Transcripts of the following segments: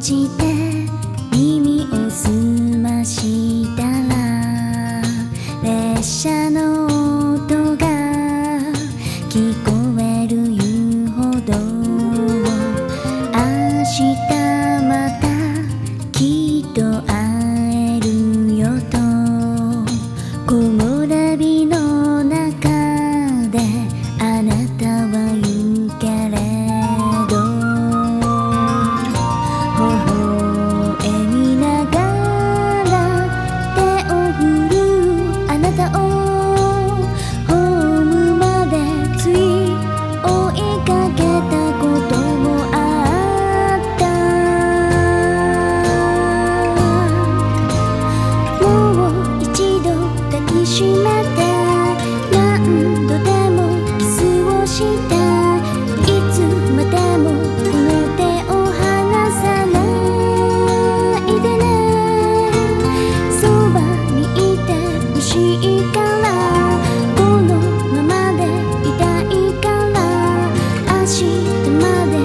じしてまで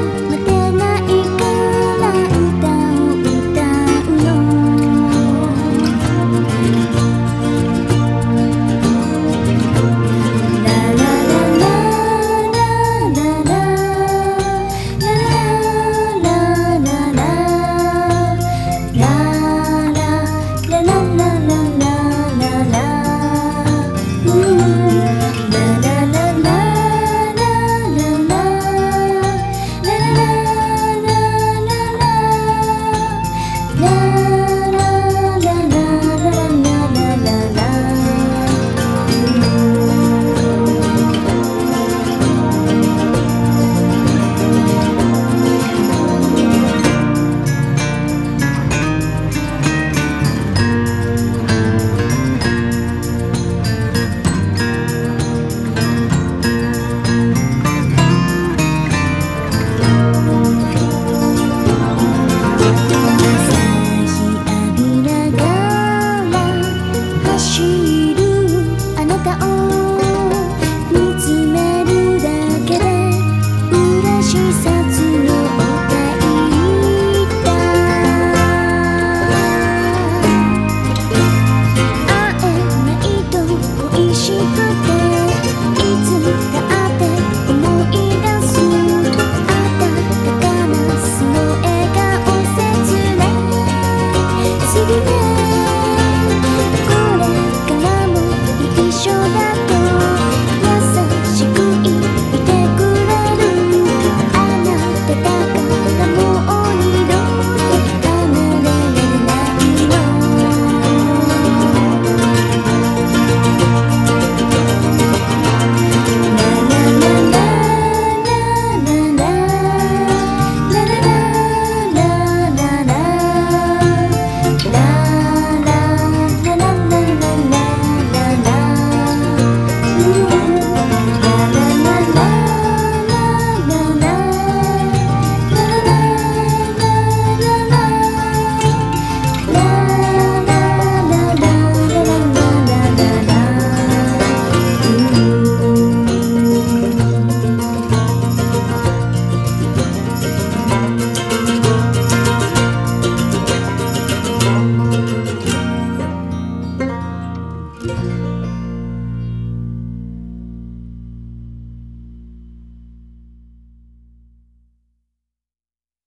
you